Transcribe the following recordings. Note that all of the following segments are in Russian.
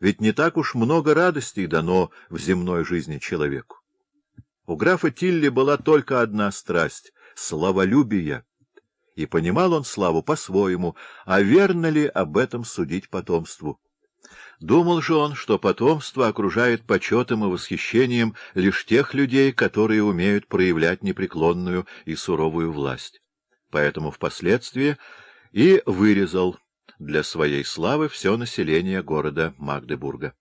Ведь не так уж много радостей дано в земной жизни человеку. У графа Тилли была только одна страсть — славолюбие, и понимал он славу по-своему, а верно ли об этом судить потомству? Думал же он, что потомство окружает почетом и восхищением лишь тех людей, которые умеют проявлять непреклонную и суровую власть. Поэтому впоследствии и вырезал для своей славы все население города Магдебурга.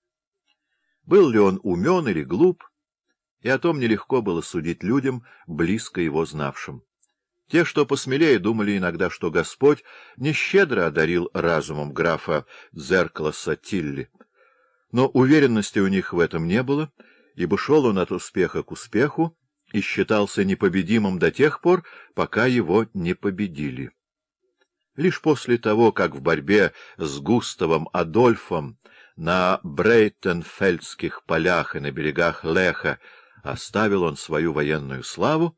Был ли он умен или глуп, и о том нелегко было судить людям, близко его знавшим. Те, что посмелее, думали иногда, что Господь нещедро одарил разумом графа Дзеркласа Тилли. Но уверенности у них в этом не было, ибо шел он от успеха к успеху и считался непобедимым до тех пор, пока его не победили. Лишь после того, как в борьбе с Густавом Адольфом на Брейтенфельдских полях и на берегах Леха оставил он свою военную славу,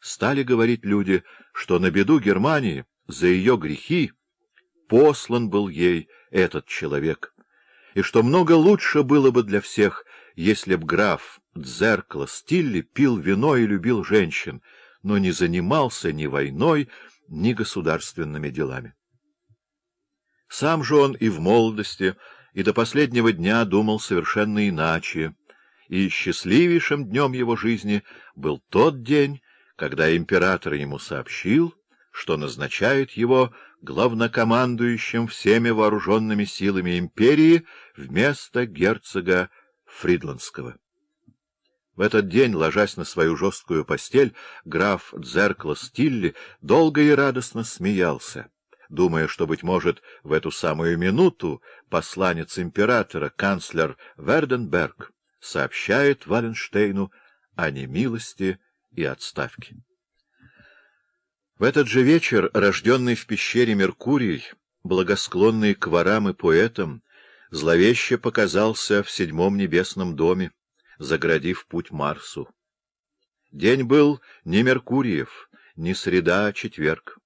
стали говорить люди, что на беду Германии, за ее грехи, послан был ей этот человек, и что много лучше было бы для всех, если б граф Дзеркало Стилли пил вино и любил женщин, но не занимался ни войной, ни государственными делами. Сам же он и в молодости, и до последнего дня думал совершенно иначе, и счастливейшим днем его жизни был тот день, когда император ему сообщил, что назначает его главнокомандующим всеми вооруженными силами империи вместо герцога Фридландского. В этот день, ложась на свою жесткую постель, граф Дзеркало Стилли долго и радостно смеялся, думая, что, быть может, в эту самую минуту посланец императора, канцлер Верденберг, сообщает Валенштейну о немилости и отставке. В этот же вечер, рожденный в пещере Меркурий, благосклонный к ворам и поэтам, зловеще показался в седьмом небесном доме, заградив путь Марсу. День был не Меркуриев, не среда, а четверг.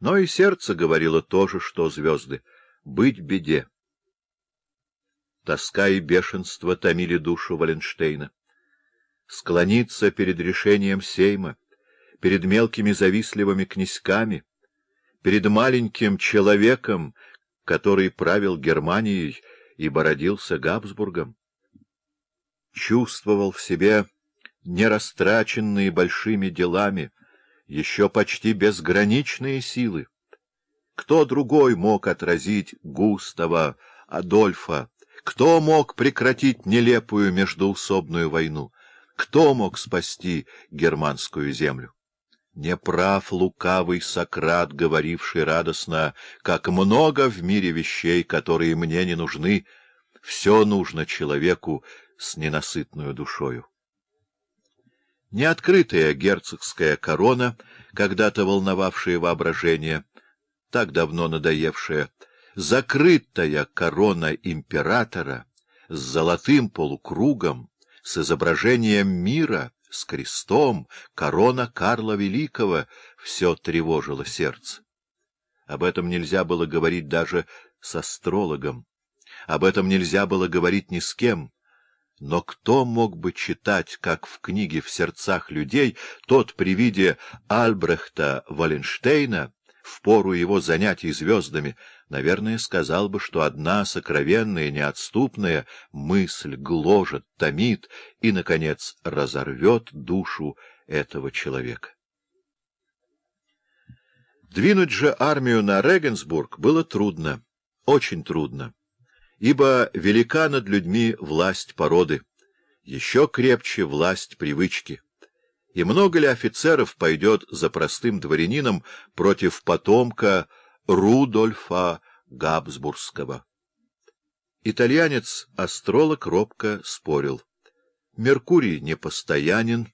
Но и сердце говорило то же, что звезды — быть беде. Тоска и бешенство томили душу Валенштейна. Склониться перед решением Сейма, перед мелкими завистливыми князьками, перед маленьким человеком, который правил Германией и бородился Габсбургом чувствовал в себе нерастраченные большими делами, еще почти безграничные силы. Кто другой мог отразить Густава, Адольфа? Кто мог прекратить нелепую междоусобную войну? Кто мог спасти германскую землю? Не прав лукавый Сократ, говоривший радостно, как много в мире вещей, которые мне не нужны. Все нужно человеку, с ненасытную душою. Неоткрытая герцогская корона, когда-то волновавшая воображение, так давно надоевшая, закрытая корона императора с золотым полукругом, с изображением мира, с крестом, корона Карла Великого, все тревожило сердце. Об этом нельзя было говорить даже с астрологом. Об этом нельзя было говорить ни с кем. Но кто мог бы читать, как в книге «В сердцах людей» тот при виде Альбрехта Валенштейна, в пору его занятий звездами, наверное, сказал бы, что одна сокровенная, неотступная мысль гложет, томит и, наконец, разорвет душу этого человека. Двинуть же армию на Регенсбург было трудно, очень трудно ибо велика над людьми власть породы, еще крепче власть привычки. И много ли офицеров пойдет за простым дворянином против потомка Рудольфа Габсбургского? Итальянец-астролог робко спорил. Меркурий непостоянен.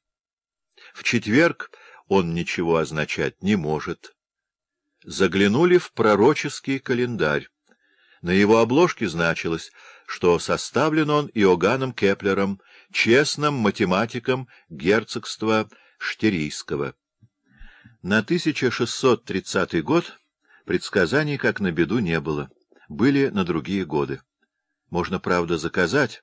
В четверг он ничего означать не может. Заглянули в пророческий календарь. На его обложке значилось, что составлен он Иоганном Кеплером, честным математиком герцогства Штерийского. На 1630 год предсказаний, как на беду, не было, были на другие годы. Можно, правда, заказать,